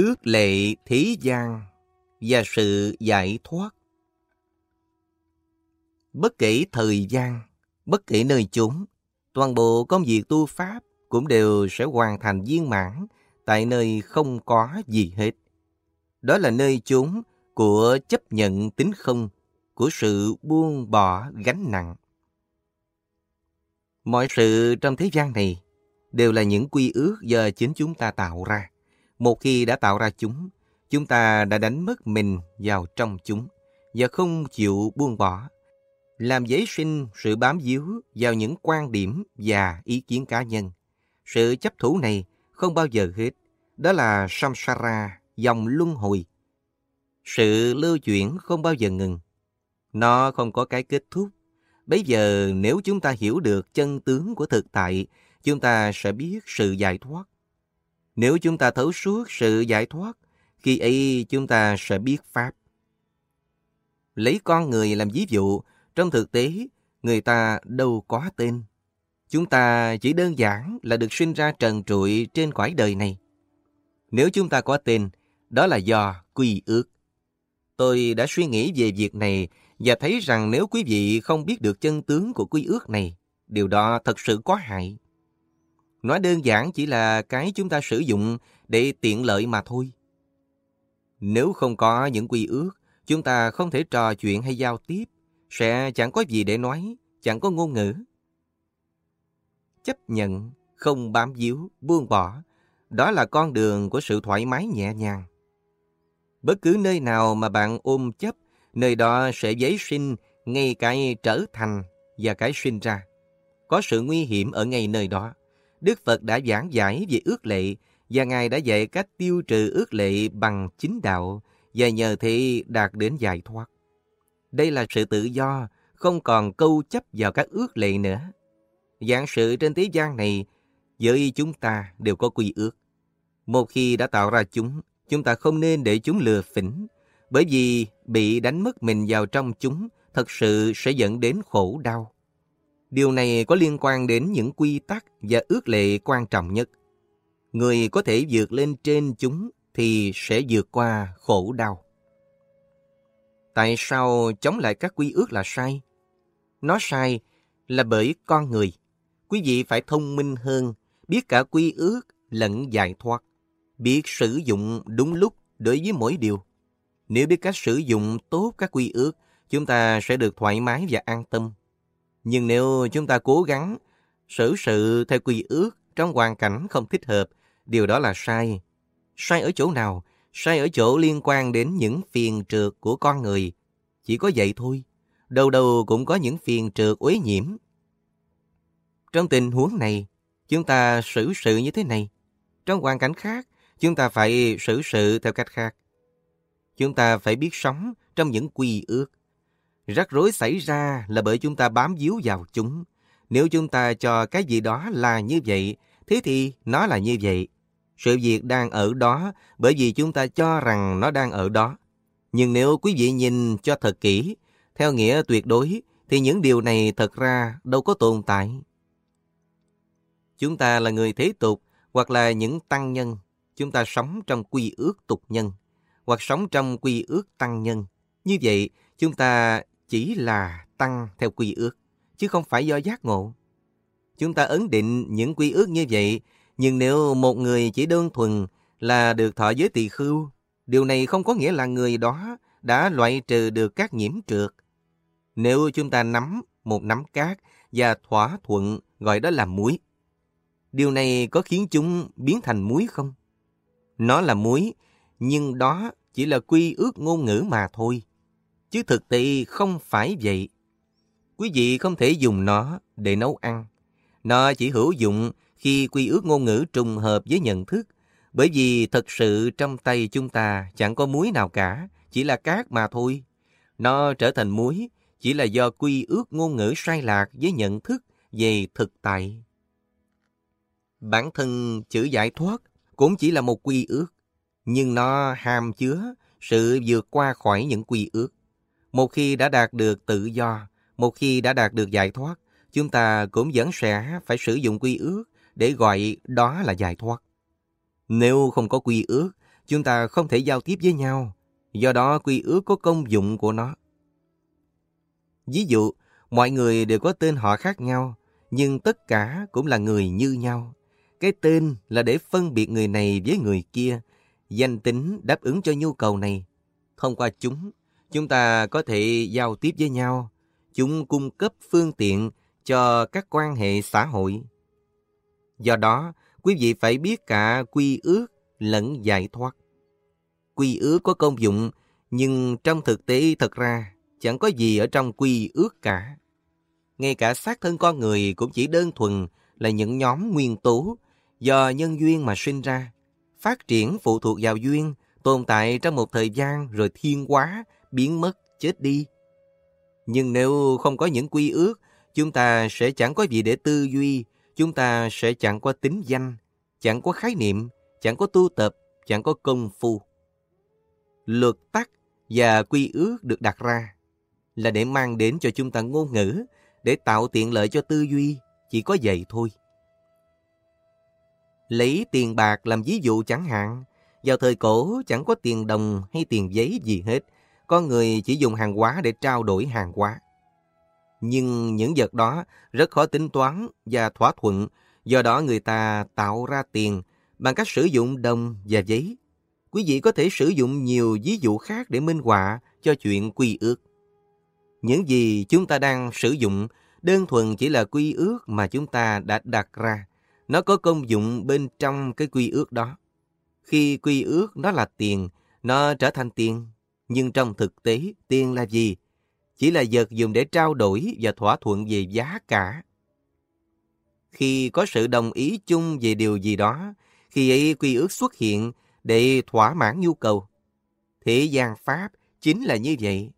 ước lệ thế gian và sự giải thoát. Bất kể thời gian, bất kể nơi chốn, toàn bộ công việc tu Pháp cũng đều sẽ hoàn thành viên mãn tại nơi không có gì hết. Đó là nơi chốn của chấp nhận tính không, của sự buông bỏ gánh nặng. Mọi sự trong thế gian này đều là những quy ước do chính chúng ta tạo ra. Một khi đã tạo ra chúng, chúng ta đã đánh mất mình vào trong chúng và không chịu buông bỏ, làm dấy sinh sự bám víu vào những quan điểm và ý kiến cá nhân. Sự chấp thủ này không bao giờ hết, đó là samsara, dòng luân hồi. Sự lưu chuyển không bao giờ ngừng. Nó không có cái kết thúc. Bây giờ nếu chúng ta hiểu được chân tướng của thực tại, chúng ta sẽ biết sự giải thoát. Nếu chúng ta thấu suốt sự giải thoát, khi ấy chúng ta sẽ biết Pháp. Lấy con người làm ví dụ, trong thực tế, người ta đâu có tên. Chúng ta chỉ đơn giản là được sinh ra trần trụi trên cõi đời này. Nếu chúng ta có tên, đó là do quy ước. Tôi đã suy nghĩ về việc này và thấy rằng nếu quý vị không biết được chân tướng của quy ước này, điều đó thật sự có hại. Nói đơn giản chỉ là cái chúng ta sử dụng để tiện lợi mà thôi. Nếu không có những quy ước, chúng ta không thể trò chuyện hay giao tiếp, sẽ chẳng có gì để nói, chẳng có ngôn ngữ. Chấp nhận, không bám víu, buông bỏ, đó là con đường của sự thoải mái nhẹ nhàng. Bất cứ nơi nào mà bạn ôm chấp, nơi đó sẽ giấy sinh ngay cái trở thành và cái sinh ra. Có sự nguy hiểm ở ngay nơi đó. Đức Phật đã giảng giải về ước lệ và Ngài đã dạy cách tiêu trừ ước lệ bằng chính đạo và nhờ thị đạt đến giải thoát. Đây là sự tự do, không còn câu chấp vào các ước lệ nữa. Dạng sự trên thế gian này, với chúng ta đều có quy ước. Một khi đã tạo ra chúng, chúng ta không nên để chúng lừa phỉnh, bởi vì bị đánh mất mình vào trong chúng thật sự sẽ dẫn đến khổ đau. Điều này có liên quan đến những quy tắc và ước lệ quan trọng nhất. Người có thể vượt lên trên chúng thì sẽ vượt qua khổ đau. Tại sao chống lại các quy ước là sai? Nó sai là bởi con người. Quý vị phải thông minh hơn, biết cả quy ước lẫn giải thoát, biết sử dụng đúng lúc đối với mỗi điều. Nếu biết cách sử dụng tốt các quy ước, chúng ta sẽ được thoải mái và an tâm. Nhưng nếu chúng ta cố gắng xử sự theo quy ước trong hoàn cảnh không thích hợp, điều đó là sai. Sai ở chỗ nào? Sai ở chỗ liên quan đến những phiền trượt của con người. Chỉ có vậy thôi. Đâu đâu cũng có những phiền trượt uế nhiễm. Trong tình huống này, chúng ta xử sự như thế này. Trong hoàn cảnh khác, chúng ta phải xử sự theo cách khác. Chúng ta phải biết sống trong những quy ước. Rắc rối xảy ra là bởi chúng ta bám víu vào chúng. Nếu chúng ta cho cái gì đó là như vậy, thế thì nó là như vậy. Sự việc đang ở đó bởi vì chúng ta cho rằng nó đang ở đó. Nhưng nếu quý vị nhìn cho thật kỹ, theo nghĩa tuyệt đối, thì những điều này thật ra đâu có tồn tại. Chúng ta là người thế tục hoặc là những tăng nhân. Chúng ta sống trong quy ước tục nhân hoặc sống trong quy ước tăng nhân. Như vậy, chúng ta chỉ là tăng theo quy ước, chứ không phải do giác ngộ. Chúng ta ấn định những quy ước như vậy, nhưng nếu một người chỉ đơn thuần là được thọ giới tỳ khưu, điều này không có nghĩa là người đó đã loại trừ được các nhiễm trượt. Nếu chúng ta nắm một nắm cát và thỏa thuận gọi đó là muối, điều này có khiến chúng biến thành muối không? Nó là muối, nhưng đó chỉ là quy ước ngôn ngữ mà thôi chứ thực tế không phải vậy. Quý vị không thể dùng nó để nấu ăn. Nó chỉ hữu dụng khi quy ước ngôn ngữ trùng hợp với nhận thức, bởi vì thật sự trong tay chúng ta chẳng có muối nào cả, chỉ là cát mà thôi. Nó trở thành muối chỉ là do quy ước ngôn ngữ sai lạc với nhận thức về thực tại. Bản thân chữ giải thoát cũng chỉ là một quy ước, nhưng nó hàm chứa sự vượt qua khỏi những quy ước. Một khi đã đạt được tự do, một khi đã đạt được giải thoát, chúng ta cũng vẫn sẽ phải sử dụng quy ước để gọi đó là giải thoát. Nếu không có quy ước, chúng ta không thể giao tiếp với nhau. Do đó quy ước có công dụng của nó. Ví dụ, mọi người đều có tên họ khác nhau, nhưng tất cả cũng là người như nhau. Cái tên là để phân biệt người này với người kia, danh tính đáp ứng cho nhu cầu này. Thông qua chúng, chúng ta có thể giao tiếp với nhau. Chúng cung cấp phương tiện cho các quan hệ xã hội. Do đó, quý vị phải biết cả quy ước lẫn giải thoát. Quy ước có công dụng, nhưng trong thực tế thật ra chẳng có gì ở trong quy ước cả. Ngay cả xác thân con người cũng chỉ đơn thuần là những nhóm nguyên tố do nhân duyên mà sinh ra. Phát triển phụ thuộc vào duyên, tồn tại trong một thời gian rồi thiên hóa, biến mất, chết đi. Nhưng nếu không có những quy ước, chúng ta sẽ chẳng có gì để tư duy, chúng ta sẽ chẳng có tính danh, chẳng có khái niệm, chẳng có tu tập, chẳng có công phu. Luật tắc và quy ước được đặt ra là để mang đến cho chúng ta ngôn ngữ, để tạo tiện lợi cho tư duy, chỉ có vậy thôi. Lấy tiền bạc làm ví dụ chẳng hạn, vào thời cổ chẳng có tiền đồng hay tiền giấy gì hết, có người chỉ dùng hàng hóa để trao đổi hàng hóa. Nhưng những vật đó rất khó tính toán và thỏa thuận, do đó người ta tạo ra tiền bằng cách sử dụng đồng và giấy. Quý vị có thể sử dụng nhiều ví dụ khác để minh họa cho chuyện quy ước. Những gì chúng ta đang sử dụng đơn thuần chỉ là quy ước mà chúng ta đã đặt ra. Nó có công dụng bên trong cái quy ước đó. Khi quy ước nó là tiền, nó trở thành tiền. Nhưng trong thực tế, tiền là gì? Chỉ là vật dùng để trao đổi và thỏa thuận về giá cả. Khi có sự đồng ý chung về điều gì đó, khi ấy quy ước xuất hiện để thỏa mãn nhu cầu. Thế gian Pháp chính là như vậy.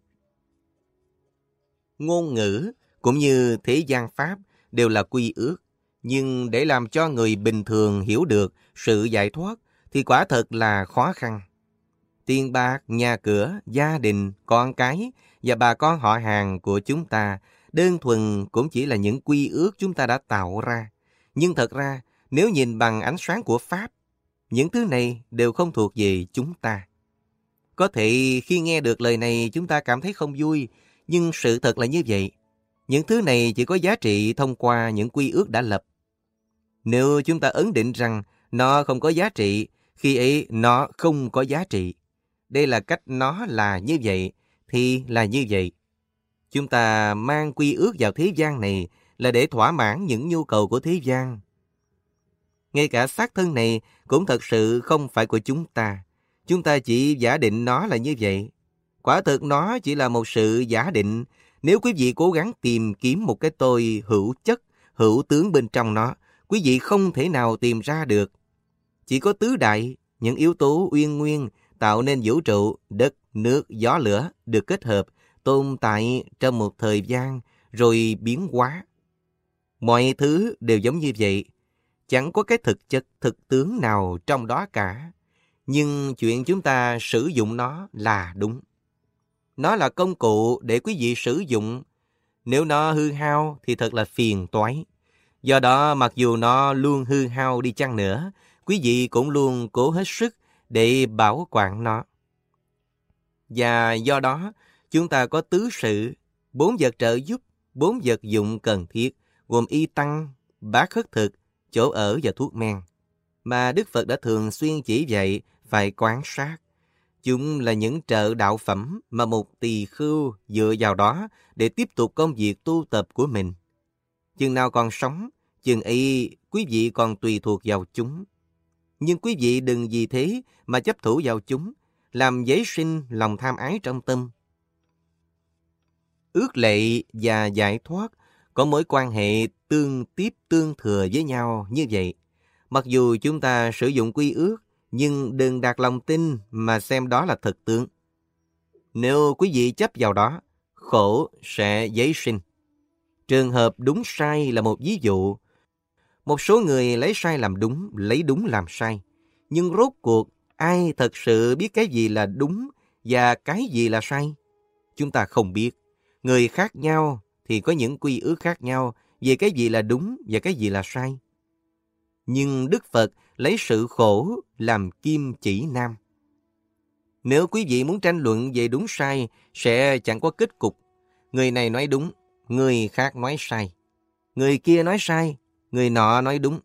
Ngôn ngữ cũng như thế gian Pháp đều là quy ước. Nhưng để làm cho người bình thường hiểu được sự giải thoát thì quả thật là khó khăn. Tiền bạc, nhà cửa, gia đình, con cái và bà con họ hàng của chúng ta đơn thuần cũng chỉ là những quy ước chúng ta đã tạo ra. Nhưng thật ra, nếu nhìn bằng ánh sáng của Pháp, những thứ này đều không thuộc về chúng ta. Có thể khi nghe được lời này chúng ta cảm thấy không vui, nhưng sự thật là như vậy. Những thứ này chỉ có giá trị thông qua những quy ước đã lập. Nếu chúng ta ấn định rằng nó không có giá trị, khi ấy nó không có giá trị. Đây là cách nó là như vậy, thì là như vậy. Chúng ta mang quy ước vào thế gian này là để thỏa mãn những nhu cầu của thế gian. Ngay cả xác thân này cũng thật sự không phải của chúng ta. Chúng ta chỉ giả định nó là như vậy. Quả thực nó chỉ là một sự giả định. Nếu quý vị cố gắng tìm kiếm một cái tôi hữu chất, hữu tướng bên trong nó, quý vị không thể nào tìm ra được. Chỉ có tứ đại, những yếu tố uyên nguyên tạo nên vũ trụ, đất, nước, gió lửa được kết hợp, tồn tại trong một thời gian rồi biến hóa. Mọi thứ đều giống như vậy, chẳng có cái thực chất, thực tướng nào trong đó cả. Nhưng chuyện chúng ta sử dụng nó là đúng. Nó là công cụ để quý vị sử dụng. Nếu nó hư hao thì thật là phiền toái. Do đó, mặc dù nó luôn hư hao đi chăng nữa, quý vị cũng luôn cố hết sức để bảo quản nó. Và do đó, chúng ta có tứ sự, bốn vật trợ giúp, bốn vật dụng cần thiết, gồm y tăng, bát khất thực, chỗ ở và thuốc men, mà Đức Phật đã thường xuyên chỉ dạy phải quan sát. Chúng là những trợ đạo phẩm mà một tỳ khưu dựa vào đó để tiếp tục công việc tu tập của mình. Chừng nào còn sống, chừng y quý vị còn tùy thuộc vào chúng. Nhưng quý vị đừng vì thế mà chấp thủ vào chúng, làm giấy sinh lòng tham ái trong tâm. Ước lệ và giải thoát có mối quan hệ tương tiếp tương thừa với nhau như vậy. Mặc dù chúng ta sử dụng quy ước, nhưng đừng đặt lòng tin mà xem đó là thực tướng. Nếu quý vị chấp vào đó, khổ sẽ giấy sinh. Trường hợp đúng sai là một ví dụ. Một số người lấy sai làm đúng, lấy đúng làm sai. Nhưng rốt cuộc, ai thật sự biết cái gì là đúng và cái gì là sai? Chúng ta không biết. Người khác nhau thì có những quy ước khác nhau về cái gì là đúng và cái gì là sai. Nhưng Đức Phật lấy sự khổ làm kim chỉ nam. Nếu quý vị muốn tranh luận về đúng sai, sẽ chẳng có kết cục. Người này nói đúng, người khác nói sai. Người kia nói sai, người nọ nói đúng.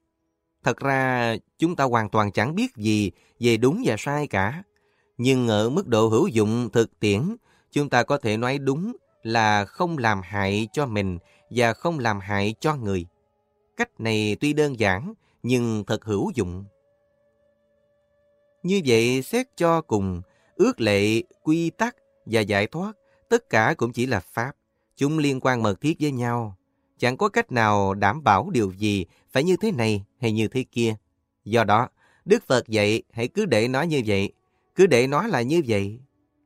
Thật ra, chúng ta hoàn toàn chẳng biết gì về đúng và sai cả. Nhưng ở mức độ hữu dụng thực tiễn, chúng ta có thể nói đúng là không làm hại cho mình và không làm hại cho người. Cách này tuy đơn giản, nhưng thật hữu dụng. Như vậy, xét cho cùng, ước lệ, quy tắc và giải thoát, tất cả cũng chỉ là pháp. Chúng liên quan mật thiết với nhau. Chẳng có cách nào đảm bảo điều gì phải như thế này hay như thế kia. Do đó, Đức Phật dạy hãy cứ để nó như vậy, cứ để nó là như vậy.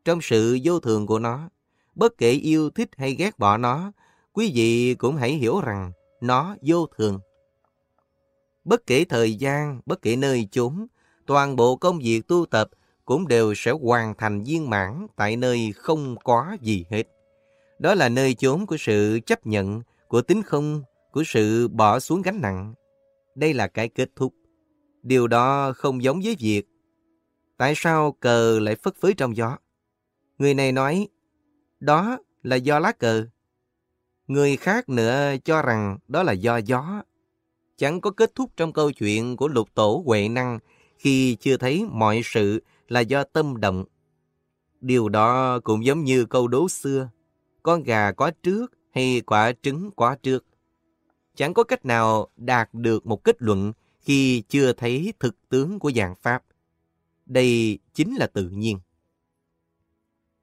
Trong sự vô thường của nó, bất kể yêu thích hay ghét bỏ nó, quý vị cũng hãy hiểu rằng nó vô thường. Bất kể thời gian, bất kể nơi chốn, toàn bộ công việc tu tập cũng đều sẽ hoàn thành viên mãn tại nơi không có gì hết. Đó là nơi chốn của sự chấp nhận, của tính không, của sự bỏ xuống gánh nặng. Đây là cái kết thúc. Điều đó không giống với việc tại sao cờ lại phất phới trong gió. Người này nói, đó là do lá cờ. Người khác nữa cho rằng đó là do gió. Chẳng có kết thúc trong câu chuyện của lục tổ Huệ Năng khi chưa thấy mọi sự là do tâm động. Điều đó cũng giống như câu đố xưa, con gà có trước hay quả trứng quá trước. Chẳng có cách nào đạt được một kết luận khi chưa thấy thực tướng của dạng Pháp. Đây chính là tự nhiên.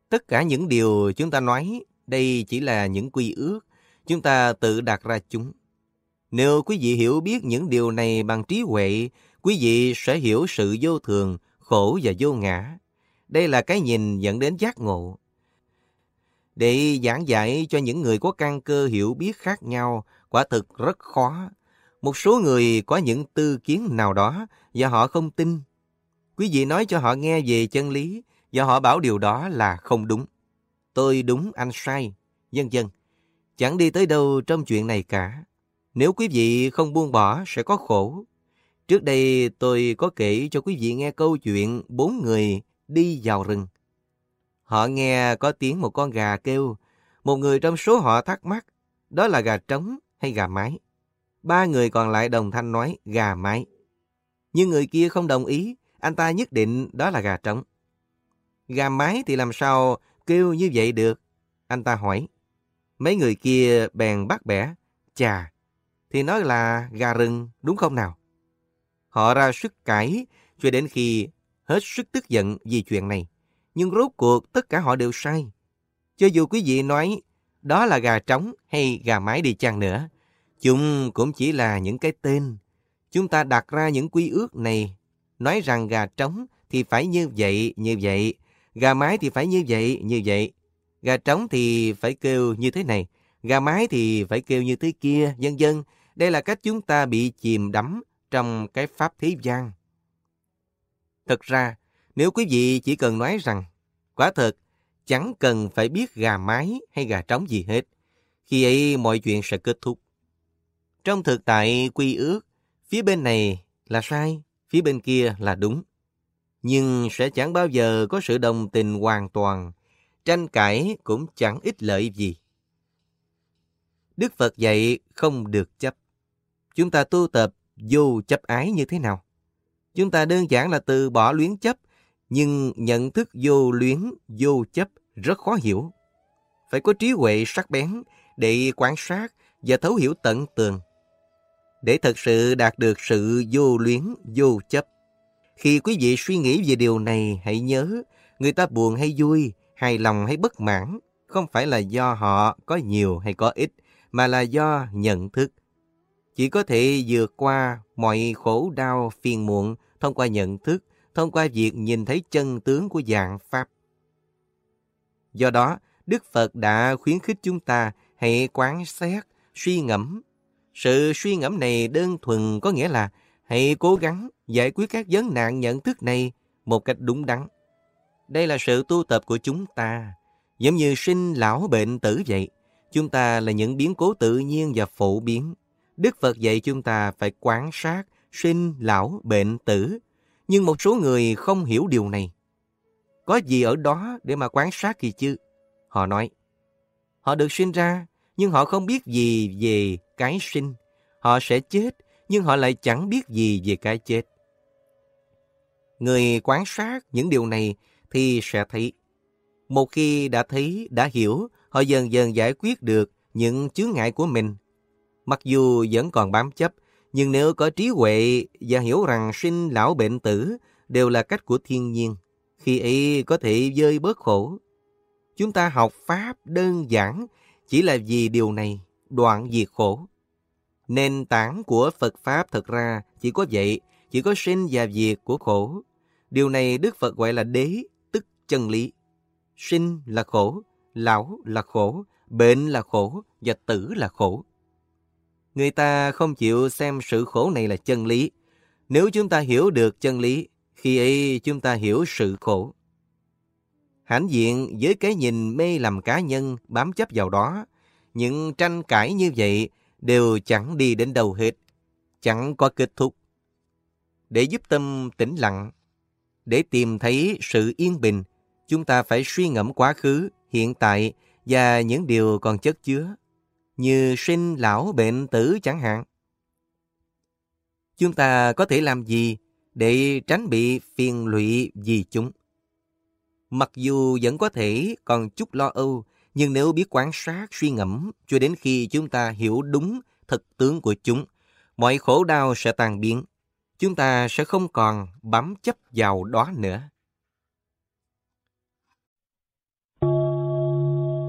Tất cả những điều chúng ta nói, đây chỉ là những quy ước, chúng ta tự đặt ra chúng. Nếu quý vị hiểu biết những điều này bằng trí huệ, quý vị sẽ hiểu sự vô thường, khổ và vô ngã. Đây là cái nhìn dẫn đến giác ngộ. Để giảng dạy cho những người có căn cơ hiểu biết khác nhau, quả thực rất khó. Một số người có những tư kiến nào đó và họ không tin. Quý vị nói cho họ nghe về chân lý và họ bảo điều đó là không đúng. Tôi đúng, anh sai, dân dân. Chẳng đi tới đâu trong chuyện này cả. Nếu quý vị không buông bỏ sẽ có khổ. Trước đây tôi có kể cho quý vị nghe câu chuyện bốn người đi vào rừng. Họ nghe có tiếng một con gà kêu. Một người trong số họ thắc mắc, đó là gà trống hay gà mái? Ba người còn lại đồng thanh nói gà mái. Nhưng người kia không đồng ý, anh ta nhất định đó là gà trống. Gà mái thì làm sao kêu như vậy được? Anh ta hỏi. Mấy người kia bèn bắt bẻ. Chà, thì nói là gà rừng đúng không nào? Họ ra sức cãi cho đến khi hết sức tức giận vì chuyện này. Nhưng rốt cuộc tất cả họ đều sai. Cho dù quý vị nói đó là gà trống hay gà mái đi chăng nữa, chúng cũng chỉ là những cái tên. Chúng ta đặt ra những quy ước này, nói rằng gà trống thì phải như vậy, như vậy, gà mái thì phải như vậy, như vậy. Gà trống thì phải kêu như thế này, gà mái thì phải kêu như thế kia, vân vân. Đây là cách chúng ta bị chìm đắm trong cái pháp thế gian. Thật ra, nếu quý vị chỉ cần nói rằng, quả thật, chẳng cần phải biết gà mái hay gà trống gì hết, khi ấy mọi chuyện sẽ kết thúc. Trong thực tại quy ước, phía bên này là sai, phía bên kia là đúng. Nhưng sẽ chẳng bao giờ có sự đồng tình hoàn toàn, tranh cãi cũng chẳng ích lợi gì. Đức Phật dạy không được chấp. Chúng ta tu tập vô chấp ái như thế nào? Chúng ta đơn giản là từ bỏ luyến chấp, nhưng nhận thức vô luyến, vô chấp rất khó hiểu. Phải có trí huệ sắc bén để quan sát và thấu hiểu tận tường. Để thật sự đạt được sự vô luyến, vô chấp. Khi quý vị suy nghĩ về điều này, hãy nhớ, người ta buồn hay vui, hài lòng hay bất mãn, không phải là do họ có nhiều hay có ít, mà là do nhận thức. Chỉ có thể vượt qua mọi khổ đau phiền muộn thông qua nhận thức, thông qua việc nhìn thấy chân tướng của dạng Pháp. Do đó, Đức Phật đã khuyến khích chúng ta hãy quán xét, suy ngẫm. Sự suy ngẫm này đơn thuần có nghĩa là hãy cố gắng giải quyết các vấn nạn nhận thức này một cách đúng đắn. Đây là sự tu tập của chúng ta, giống như sinh lão bệnh tử vậy. Chúng ta là những biến cố tự nhiên và phổ biến. Đức Phật dạy chúng ta phải quán sát, sinh, lão, bệnh, tử. Nhưng một số người không hiểu điều này. có gì ở đó để mà quan sát kỳ chứ? Họ nói, họ được sinh ra, nhưng họ không biết gì về cái sinh. Họ sẽ chết, nhưng họ lại chẳng biết gì về cái chết. Người quan sát những điều này thì sẽ thấy. Một khi đã thấy, đã hiểu, họ dần dần giải quyết được những chướng ngại của mình. Mặc dù vẫn còn bám chấp, nhưng nếu có trí huệ và hiểu rằng sinh lão bệnh tử đều là cách của thiên nhiên, khi ấy có thể dơi bớt khổ. Chúng ta học Pháp đơn giản chỉ là vì điều này, đoạn diệt khổ. Nền tảng của Phật Pháp thật ra chỉ có vậy, chỉ có sinh và diệt của khổ. Điều này Đức Phật gọi là đế, tức chân lý. Sinh là khổ, lão là khổ, bệnh là khổ và tử là khổ. Người ta không chịu xem sự khổ này là chân lý. Nếu chúng ta hiểu được chân lý, khi ấy chúng ta hiểu sự khổ. Hãnh diện với cái nhìn mê lầm cá nhân bám chấp vào đó, những tranh cãi như vậy đều chẳng đi đến đâu hết, chẳng có kết thúc. Để giúp tâm tĩnh lặng, để tìm thấy sự yên bình, chúng ta phải suy ngẫm quá khứ, hiện tại và những điều còn chất chứa, như sinh, lão, bệnh, tử chẳng hạn. Chúng ta có thể làm gì để tránh bị phiền lụy vì chúng? Mặc dù vẫn có thể còn chút lo âu, nhưng nếu biết quan sát, suy ngẫm cho đến khi chúng ta hiểu đúng thực tướng của chúng, mọi khổ đau sẽ tan biến. Chúng ta sẽ không còn bám chấp vào đó nữa.